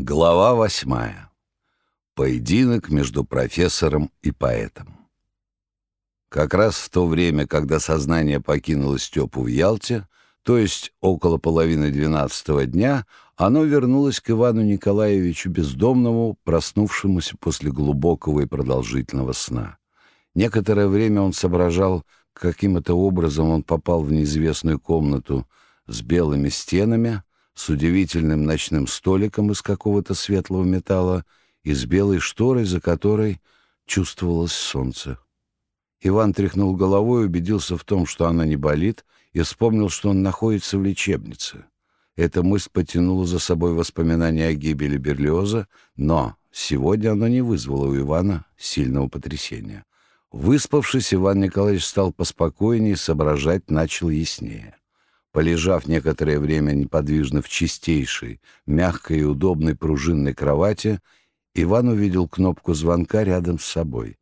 Глава восьмая. Поединок между профессором и поэтом. Как раз в то время, когда сознание покинуло Степу в Ялте, то есть около половины двенадцатого дня, оно вернулось к Ивану Николаевичу Бездомному, проснувшемуся после глубокого и продолжительного сна. Некоторое время он соображал, каким это образом он попал в неизвестную комнату с белыми стенами, с удивительным ночным столиком из какого-то светлого металла и с белой шторой, за которой чувствовалось солнце. Иван тряхнул головой, убедился в том, что она не болит, и вспомнил, что он находится в лечебнице. Эта мысль потянула за собой воспоминания о гибели Берлиоза, но сегодня она не вызвала у Ивана сильного потрясения. Выспавшись, Иван Николаевич стал поспокойнее, соображать начал яснее. Полежав некоторое время неподвижно в чистейшей, мягкой и удобной пружинной кровати, Иван увидел кнопку звонка рядом с собой.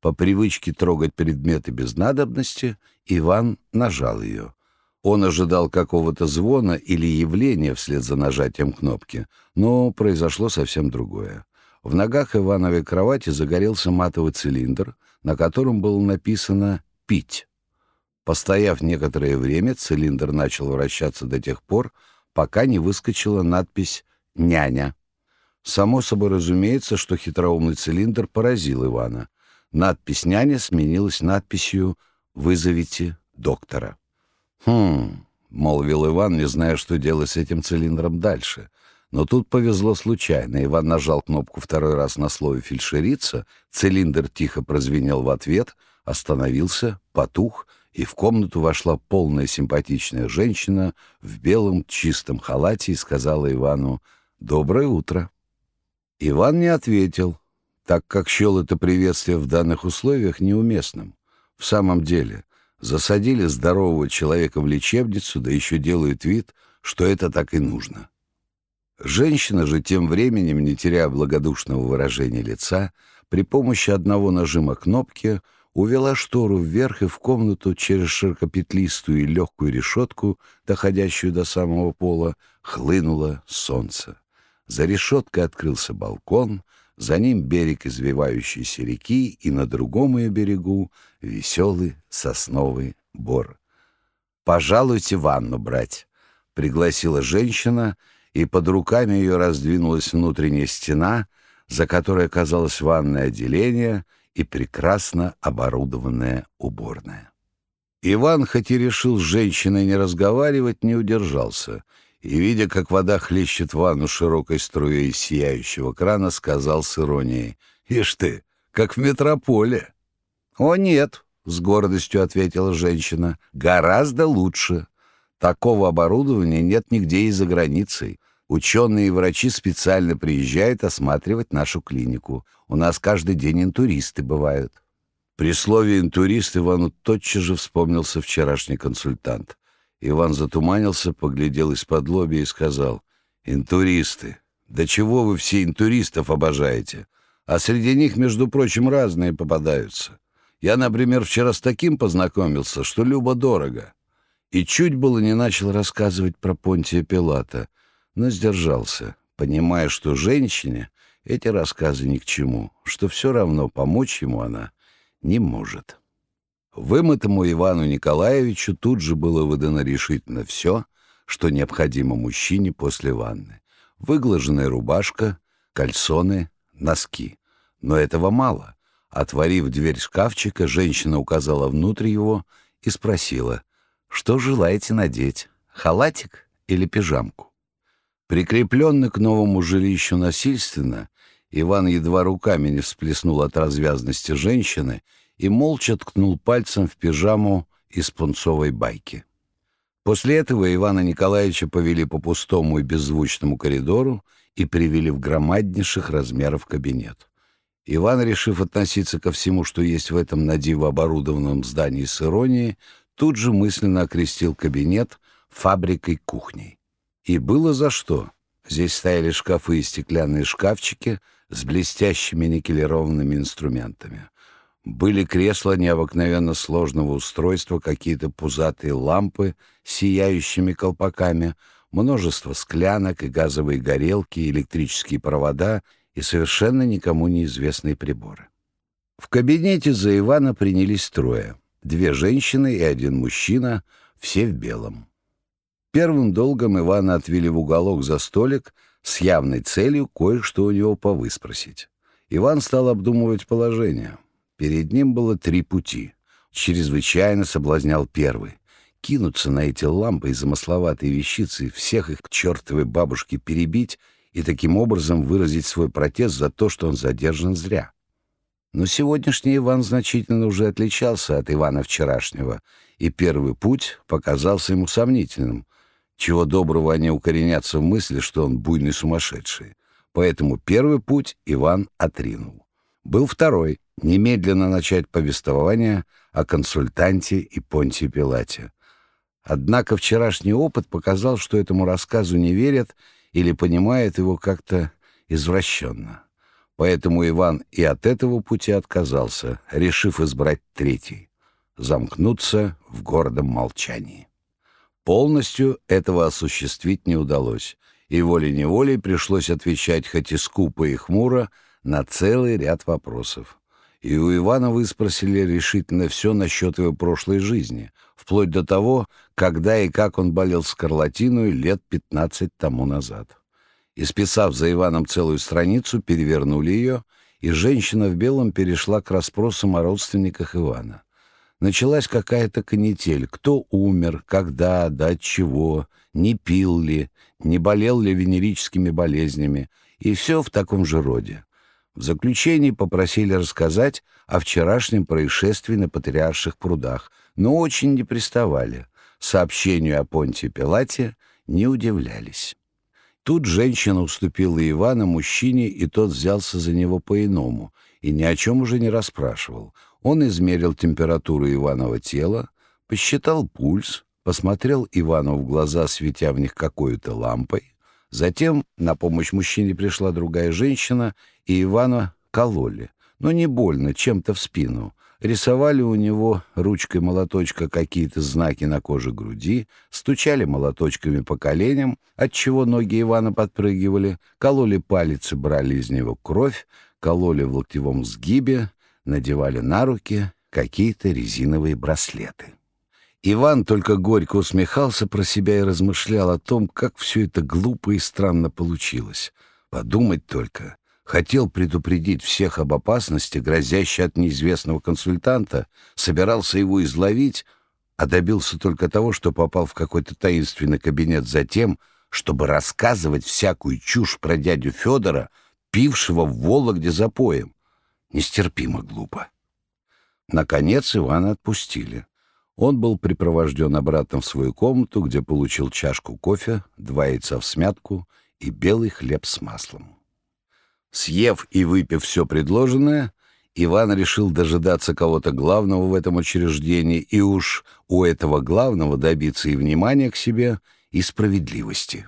По привычке трогать предметы без надобности, Иван нажал ее. Он ожидал какого-то звона или явления вслед за нажатием кнопки, но произошло совсем другое. В ногах Ивановой кровати загорелся матовый цилиндр, на котором было написано «пить». Постояв некоторое время, цилиндр начал вращаться до тех пор, пока не выскочила надпись «Няня». Само собой разумеется, что хитроумный цилиндр поразил Ивана. Надпись «Няня» сменилась надписью «Вызовите доктора». «Хм», — молвил Иван, не зная, что делать с этим цилиндром дальше. Но тут повезло случайно. Иван нажал кнопку второй раз на слове «фельдшерица», цилиндр тихо прозвенел в ответ, остановился, потух — и в комнату вошла полная симпатичная женщина в белом чистом халате и сказала Ивану «Доброе утро». Иван не ответил, так как счел это приветствие в данных условиях неуместным. В самом деле, засадили здорового человека в лечебницу, да еще делают вид, что это так и нужно. Женщина же тем временем, не теряя благодушного выражения лица, при помощи одного нажима кнопки — увела штору вверх и в комнату через широкопетлистую и легкую решетку, доходящую до самого пола, хлынуло солнце. За решеткой открылся балкон, за ним берег извивающейся реки, и на другом ее берегу веселый сосновый бор. «Пожалуйте ванну брать», — пригласила женщина, и под руками ее раздвинулась внутренняя стена, за которой оказалось ванное отделение — и прекрасно оборудованная уборная. Иван, хоть и решил с женщиной не разговаривать, не удержался, и, видя, как вода хлещет ванну широкой струей из сияющего крана, сказал с иронией, «Ишь ты, как в метрополе!» «О, нет!» — с гордостью ответила женщина, «гораздо лучше. Такого оборудования нет нигде и за границей. Ученые и врачи специально приезжают осматривать нашу клинику. У нас каждый день интуристы бывают. При слове «интурист» Ивану тотчас же вспомнился вчерашний консультант. Иван затуманился, поглядел из-под лоби и сказал, «Интуристы! Да чего вы все интуристов обожаете? А среди них, между прочим, разные попадаются. Я, например, вчера с таким познакомился, что любо-дорого». И чуть было не начал рассказывать про Понтия Пилата — но сдержался, понимая, что женщине эти рассказы ни к чему, что все равно помочь ему она не может. Вымытому Ивану Николаевичу тут же было выдано решительно все, что необходимо мужчине после ванны. Выглаженная рубашка, кальсоны, носки. Но этого мало. Отворив дверь шкафчика, женщина указала внутрь его и спросила, что желаете надеть, халатик или пижамку? Прикрепленный к новому жилищу насильственно, Иван едва руками не всплеснул от развязности женщины и молча ткнул пальцем в пижаму из пунцовой байки. После этого Ивана Николаевича повели по пустому и беззвучному коридору и привели в громаднейших размеров кабинет. Иван, решив относиться ко всему, что есть в этом надиво оборудованном здании с иронией, тут же мысленно окрестил кабинет фабрикой-кухней. И было за что. Здесь стояли шкафы и стеклянные шкафчики с блестящими никелированными инструментами. Были кресла необыкновенно сложного устройства, какие-то пузатые лампы с сияющими колпаками, множество склянок и газовые горелки, электрические провода и совершенно никому неизвестные приборы. В кабинете за Ивана принялись трое. Две женщины и один мужчина, все в белом. Первым долгом Ивана отвели в уголок за столик с явной целью кое-что у него повыспросить. Иван стал обдумывать положение. Перед ним было три пути. Чрезвычайно соблазнял первый. Кинуться на эти лампы и замысловатые вещицы, всех их к чертовой бабушке перебить и таким образом выразить свой протест за то, что он задержан зря. Но сегодняшний Иван значительно уже отличался от Ивана вчерашнего, и первый путь показался ему сомнительным. Чего доброго они укоренятся в мысли, что он буйный сумасшедший. Поэтому первый путь Иван отринул. Был второй — немедленно начать повествование о консультанте и Понтии Пилате. Однако вчерашний опыт показал, что этому рассказу не верят или понимают его как-то извращенно. Поэтому Иван и от этого пути отказался, решив избрать третий — замкнуться в гордом молчании. Полностью этого осуществить не удалось, и волей-неволей пришлось отвечать хоть и скупо и хмуро на целый ряд вопросов. И у Ивана выспросили решительно все насчет его прошлой жизни, вплоть до того, когда и как он болел скарлатиной лет пятнадцать тому назад. Исписав за Иваном целую страницу, перевернули ее, и женщина в белом перешла к расспросам о родственниках Ивана. Началась какая-то канитель. Кто умер, когда, да от чего, не пил ли, не болел ли венерическими болезнями, и все в таком же роде. В заключении попросили рассказать о вчерашнем происшествии на Патриарших прудах, но очень не приставали. Сообщению о Понтии Пилате не удивлялись. Тут женщина уступила Ивана мужчине, и тот взялся за него по-иному, и ни о чем уже не расспрашивал. Он измерил температуру Иванова тела, посчитал пульс, посмотрел Ивану в глаза, светя в них какой-то лампой, Затем на помощь мужчине пришла другая женщина, и Ивана кололи. Но не больно, чем-то в спину. Рисовали у него ручкой молоточка какие-то знаки на коже груди, стучали молоточками по коленям, отчего ноги Ивана подпрыгивали, кололи палец и брали из него кровь, кололи в локтевом сгибе, надевали на руки какие-то резиновые браслеты. Иван только горько усмехался про себя и размышлял о том, как все это глупо и странно получилось. Подумать только. Хотел предупредить всех об опасности, грозящей от неизвестного консультанта, собирался его изловить, а добился только того, что попал в какой-то таинственный кабинет за тем, чтобы рассказывать всякую чушь про дядю Федора, пившего в Вологде запоем. Нестерпимо глупо. Наконец Ивана отпустили. Он был припровожден обратно в свою комнату, где получил чашку кофе, два яйца в смятку и белый хлеб с маслом. Съев и выпив все предложенное, Иван решил дожидаться кого-то главного в этом учреждении и уж у этого главного добиться и внимания к себе, и справедливости.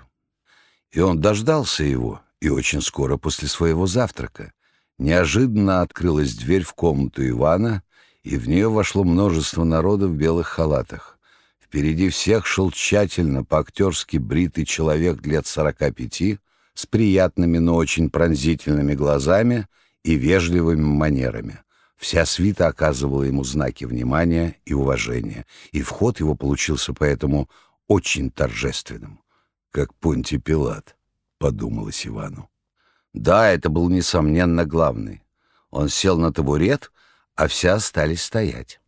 И он дождался его, и очень скоро после своего завтрака. Неожиданно открылась дверь в комнату Ивана, и в нее вошло множество народа в белых халатах. Впереди всех шел тщательно, по-актерски бритый человек лет сорока пяти, с приятными, но очень пронзительными глазами и вежливыми манерами. Вся свита оказывала ему знаки внимания и уважения, и вход его получился поэтому очень торжественным, как Понти Пилат, подумалось Ивану. Да, это был, несомненно, главный. Он сел на табурет а все остались стоять.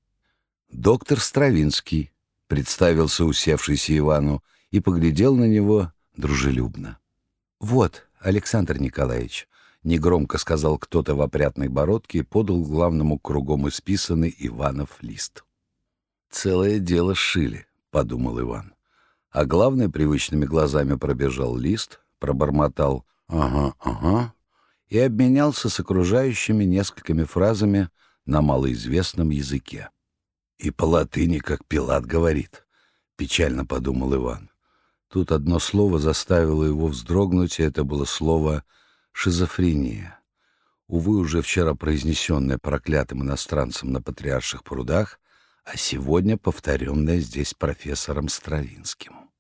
Доктор Стравинский представился усевшийся Ивану и поглядел на него дружелюбно. «Вот, Александр Николаевич», — негромко сказал кто-то в опрятной бородке и подал главному кругом исписанный Иванов лист. «Целое дело шили», — подумал Иван. А главный привычными глазами пробежал лист, пробормотал «ага, ага» и обменялся с окружающими несколькими фразами на малоизвестном языке. И по латыни, как Пилат говорит, печально подумал Иван. Тут одно слово заставило его вздрогнуть, и это было слово «шизофрения». Увы, уже вчера произнесенное проклятым иностранцем на Патриарших прудах, а сегодня повторенное здесь профессором Стравинским.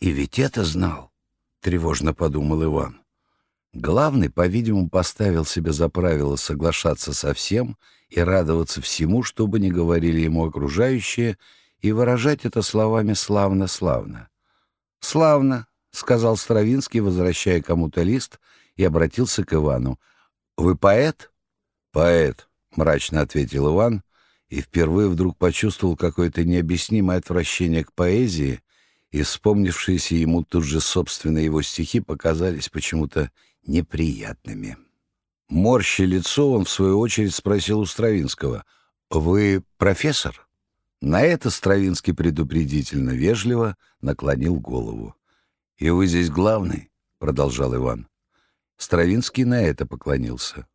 И ведь это знал, тревожно подумал Иван. Главный, по-видимому, поставил себе за правило соглашаться со всем и радоваться всему, что бы ни говорили ему окружающие, и выражать это словами «славно-славно». «Славно», — сказал Стравинский, возвращая кому-то лист, и обратился к Ивану. «Вы поэт?» «Поэт», — мрачно ответил Иван, и впервые вдруг почувствовал какое-то необъяснимое отвращение к поэзии, и вспомнившиеся ему тут же собственные его стихи показались почему-то неприятными. Морщи лицо, он в свою очередь спросил у Стравинского, «Вы профессор?» На это Стравинский предупредительно вежливо наклонил голову. «И вы здесь главный?» — продолжал Иван. Стравинский на это поклонился.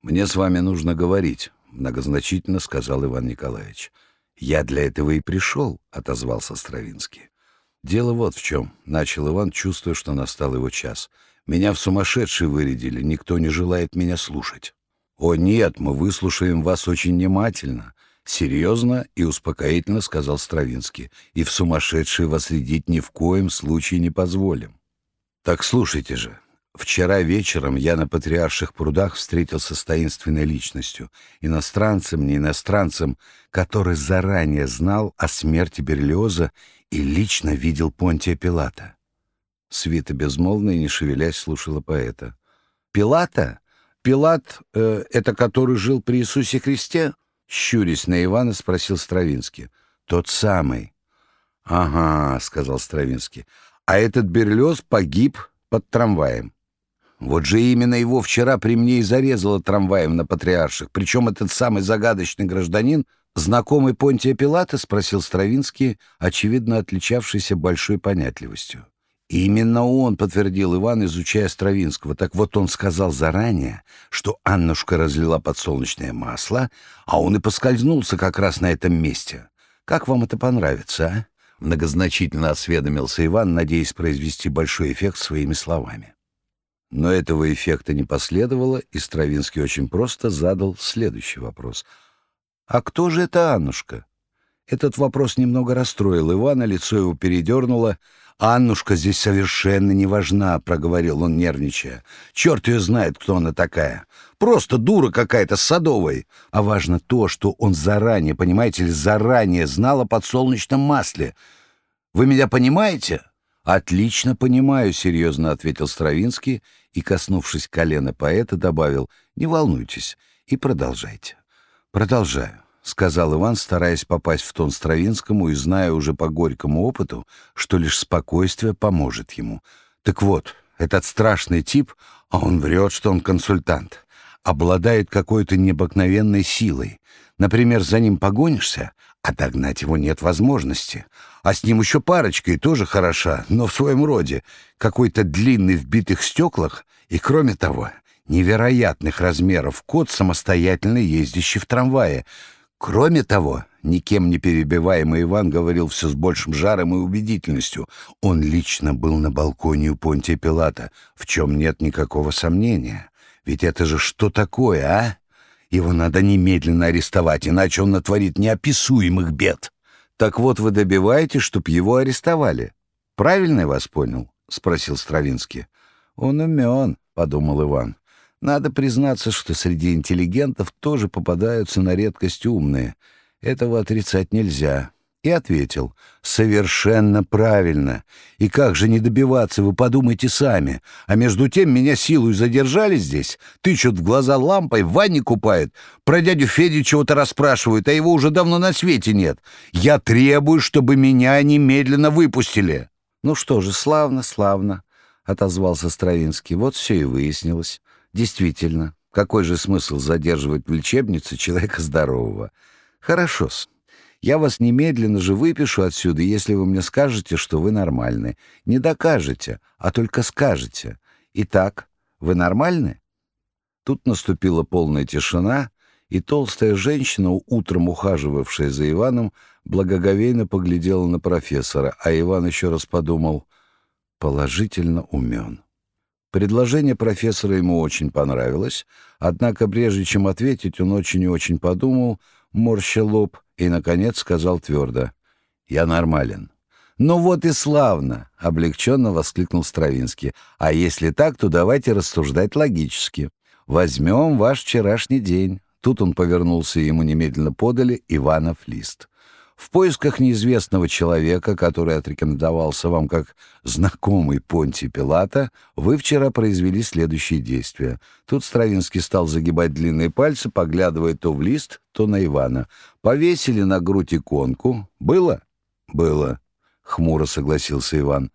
«Мне с вами нужно говорить», — многозначительно сказал Иван Николаевич. «Я для этого и пришел», — отозвался Стравинский. «Дело вот в чем», — начал Иван, чувствуя, что настал его час. «Меня в сумасшедший вырядили, никто не желает меня слушать». «О, нет, мы выслушаем вас очень внимательно», — серьезно и успокоительно сказал Стравинский. «И в сумасшедший вас рядить ни в коем случае не позволим». «Так слушайте же, Вчера вечером я на Патриарших прудах встретился с таинственной личностью, иностранцем, не иностранцем, который заранее знал о смерти Берлиоза и лично видел Понтия Пилата. Свита безмолвно и не шевелясь слушала поэта. «Пилата? Пилат э, — это который жил при Иисусе Христе?» Щурясь на Ивана, спросил Стравинский. «Тот самый». «Ага», — сказал Стравинский. «А этот Берлиоз погиб под трамваем». Вот же именно его вчера при мне и зарезало трамваем на Патриарших. Причем этот самый загадочный гражданин, знакомый Понтия Пилата, спросил Стравинский, очевидно отличавшийся большой понятливостью. И именно он, подтвердил Иван, изучая Стравинского. Так вот он сказал заранее, что Аннушка разлила подсолнечное масло, а он и поскользнулся как раз на этом месте. Как вам это понравится, а? Многозначительно осведомился Иван, надеясь произвести большой эффект своими словами. Но этого эффекта не последовало, и Стравинский очень просто задал следующий вопрос. «А кто же это Аннушка?» Этот вопрос немного расстроил Ивана, лицо его передернуло. «Аннушка здесь совершенно не важна», — проговорил он, нервничая. «Черт ее знает, кто она такая. Просто дура какая-то с Садовой. А важно то, что он заранее, понимаете ли, заранее знал о подсолнечном масле. Вы меня понимаете?» «Отлично понимаю», — серьезно ответил Стравинский и, коснувшись колена поэта, добавил «Не волнуйтесь и продолжайте». «Продолжаю», — сказал Иван, стараясь попасть в тон Стравинскому и зная уже по горькому опыту, что лишь спокойствие поможет ему. «Так вот, этот страшный тип, а он врет, что он консультант, обладает какой-то необыкновенной силой. Например, за ним погонишься, а догнать его нет возможности. А с ним еще парочка и тоже хороша, но в своем роде. Какой-то длинный в битых стеклах и, кроме того, невероятных размеров кот, самостоятельно ездящий в трамвае. Кроме того, никем не перебиваемый Иван говорил все с большим жаром и убедительностью. Он лично был на балконе у Понтия Пилата, в чем нет никакого сомнения. Ведь это же что такое, а? Его надо немедленно арестовать, иначе он натворит неописуемых бед. Так вот вы добиваетесь, чтоб его арестовали. Правильно я вас понял? — спросил Стравинский. Он умен, — подумал Иван. Надо признаться, что среди интеллигентов тоже попадаются на редкость умные. Этого отрицать нельзя и ответил «Совершенно правильно. И как же не добиваться, вы подумайте сами. А между тем меня силой задержали здесь, тычут в глаза лампой, в ванне купают, про дядю Федю чего-то расспрашивают, а его уже давно на свете нет. Я требую, чтобы меня немедленно выпустили». «Ну что же, славно, славно», — отозвался Стравинский. «Вот все и выяснилось. Действительно, какой же смысл задерживать в лечебнице человека здорового? Хорошо-с». Я вас немедленно же выпишу отсюда, если вы мне скажете, что вы нормальны. Не докажете, а только скажете. Итак, вы нормальны?» Тут наступила полная тишина, и толстая женщина, утром ухаживавшая за Иваном, благоговейно поглядела на профессора, а Иван еще раз подумал «положительно умен». Предложение профессора ему очень понравилось, однако прежде чем ответить, он очень и очень подумал, морща лоб, и, наконец, сказал твердо, «Я нормален. «Ну вот и славно!» — облегченно воскликнул Стравинский. «А если так, то давайте рассуждать логически. Возьмем ваш вчерашний день». Тут он повернулся, и ему немедленно подали Иванов лист. В поисках неизвестного человека, который отрекомендовался вам как знакомый Понтий Пилата, вы вчера произвели следующие действия. Тут Стравинский стал загибать длинные пальцы, поглядывая то в лист, то на Ивана. Повесили на грудь иконку. Было? Было. Хмуро согласился Иван.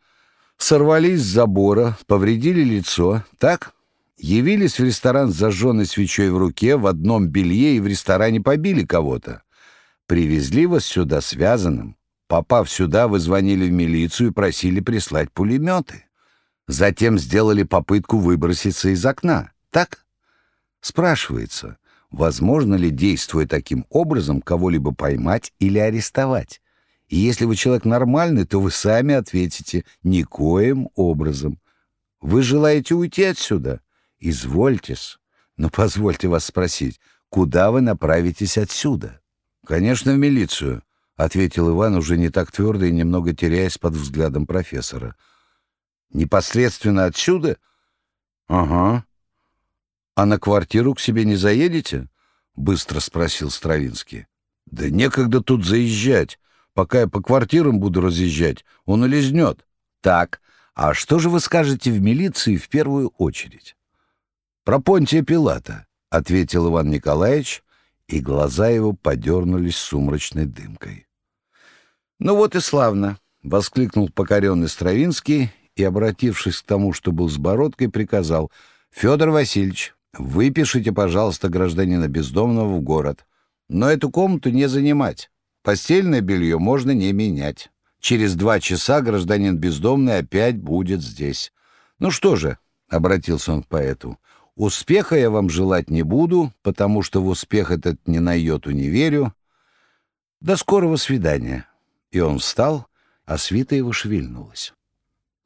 Сорвались с забора, повредили лицо. Так? Явились в ресторан с зажженной свечой в руке, в одном белье и в ресторане побили кого-то. Привезли вас сюда связанным. Попав сюда, вы звонили в милицию и просили прислать пулеметы. Затем сделали попытку выброситься из окна. Так? Спрашивается, возможно ли, действуя таким образом, кого-либо поймать или арестовать? И если вы человек нормальный, то вы сами ответите «никоим образом». Вы желаете уйти отсюда? Извольтесь. Но позвольте вас спросить, куда вы направитесь отсюда? «Конечно, в милицию», — ответил Иван, уже не так твердо и немного теряясь под взглядом профессора. «Непосредственно отсюда?» «Ага». «А на квартиру к себе не заедете?» — быстро спросил Стравинский. «Да некогда тут заезжать. Пока я по квартирам буду разъезжать, он улизнет». «Так, а что же вы скажете в милиции в первую очередь?» «Про Понтия Пилата», — ответил Иван Николаевич, и глаза его подернулись сумрачной дымкой. «Ну вот и славно!» — воскликнул покоренный Стравинский и, обратившись к тому, что был с бородкой, приказал «Федор Васильевич, выпишите, пожалуйста, гражданина бездомного в город, но эту комнату не занимать, постельное белье можно не менять. Через два часа гражданин бездомный опять будет здесь. Ну что же, — обратился он к поэту, — Успеха я вам желать не буду, потому что в успех этот ни на йоту не верю. До скорого свидания. И он встал, а свита его шевельнулась.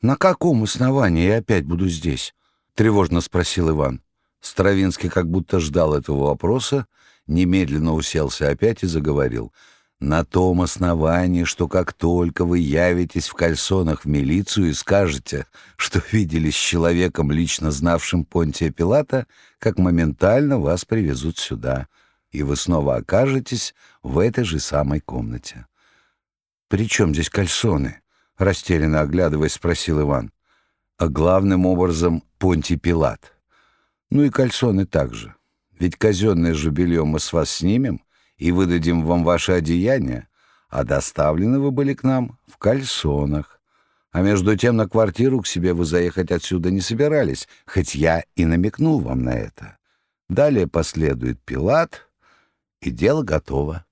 «На каком основании я опять буду здесь?» — тревожно спросил Иван. Стравинский как будто ждал этого вопроса, немедленно уселся опять и заговорил — на том основании, что как только вы явитесь в кальсонах в милицию и скажете, что виделись с человеком, лично знавшим Понтия Пилата, как моментально вас привезут сюда, и вы снова окажетесь в этой же самой комнате. «При чем здесь кальсоны?» — растерянно оглядываясь, спросил Иван. «А главным образом Понтий Пилат. Ну и кальсоны также. Ведь казенное же белье мы с вас снимем, и выдадим вам ваше одеяние, а доставлены вы были к нам в кальсонах. А между тем на квартиру к себе вы заехать отсюда не собирались, хоть я и намекнул вам на это. Далее последует Пилат, и дело готово.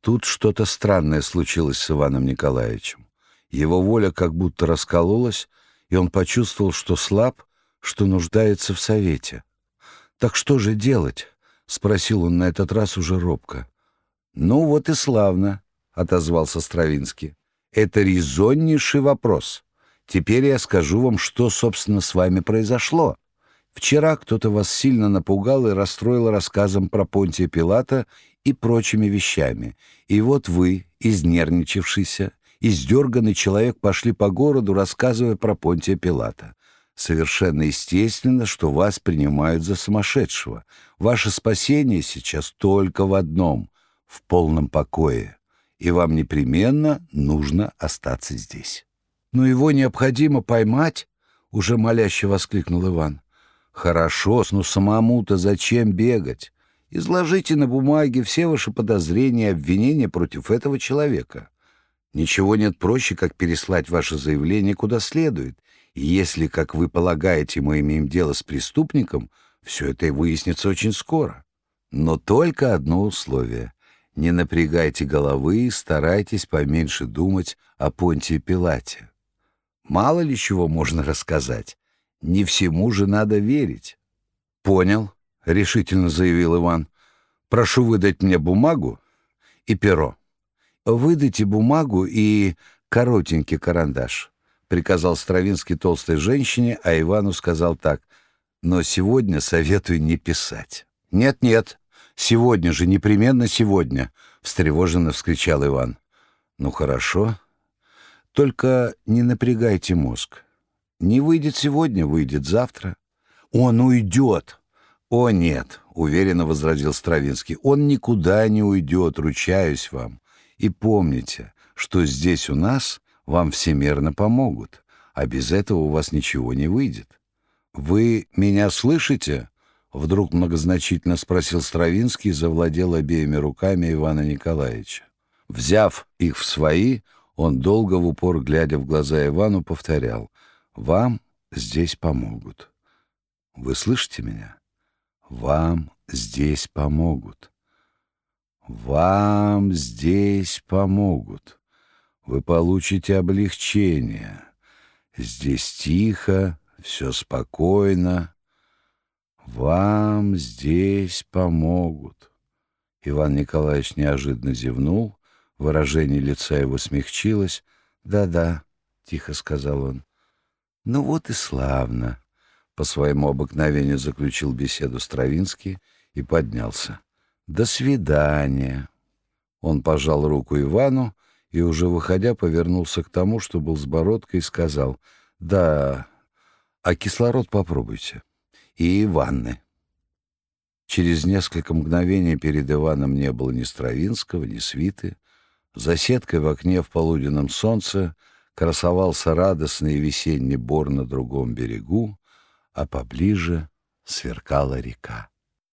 Тут что-то странное случилось с Иваном Николаевичем. Его воля как будто раскололась, и он почувствовал, что слаб, что нуждается в совете. «Так что же делать?» — спросил он на этот раз уже робко. «Ну вот и славно», — отозвался Стравинский. «Это резоннейший вопрос. Теперь я скажу вам, что, собственно, с вами произошло. Вчера кто-то вас сильно напугал и расстроил рассказом про Понтия Пилата и прочими вещами. И вот вы, изнервничавшийся, издерганный человек, пошли по городу, рассказывая про Понтия Пилата. Совершенно естественно, что вас принимают за сумасшедшего. Ваше спасение сейчас только в одном в полном покое, и вам непременно нужно остаться здесь. «Но его необходимо поймать!» — уже моляще воскликнул Иван. «Хорошо, но самому-то зачем бегать? Изложите на бумаге все ваши подозрения и обвинения против этого человека. Ничего нет проще, как переслать ваше заявление куда следует, и если, как вы полагаете, мы имеем дело с преступником, все это и выяснится очень скоро. Но только одно условие. Не напрягайте головы и старайтесь поменьше думать о Понтии Пилате. Мало ли чего можно рассказать. Не всему же надо верить. «Понял», — решительно заявил Иван. «Прошу выдать мне бумагу и перо». «Выдайте бумагу и коротенький карандаш», — приказал Стравинский толстой женщине, а Ивану сказал так. «Но сегодня советую не писать». «Нет-нет», Сегодня же, непременно сегодня!» — встревоженно вскричал Иван. «Ну хорошо. Только не напрягайте мозг. Не выйдет сегодня, выйдет завтра. Он уйдет. О, нет, уверенно возразил Стравинский. Он никуда не уйдет, ручаюсь вам. И помните, что здесь у нас вам всемерно помогут, а без этого у вас ничего не выйдет. Вы меня слышите? Вдруг многозначительно спросил Стравинский и завладел обеими руками Ивана Николаевича. Взяв их в свои, он долго в упор, глядя в глаза Ивану, повторял «Вам здесь помогут». «Вы слышите меня? Вам здесь помогут. Вам здесь помогут. Вы получите облегчение. Здесь тихо, все спокойно. Вам здесь помогут». Иван Николаевич неожиданно зевнул, Выражение лица его смягчилось. «Да-да», — тихо сказал он. «Ну вот и славно», — по своему обыкновению заключил беседу Стравинский и поднялся. «До свидания». Он пожал руку Ивану и, уже выходя, повернулся к тому, что был с бородкой, и сказал, «Да, а кислород попробуйте. И ванны». Через несколько мгновений перед Иваном не было ни Стравинского, ни свиты, за сеткой в окне в полуденном солнце красовался радостный весенний бор на другом берегу, а поближе сверкала река.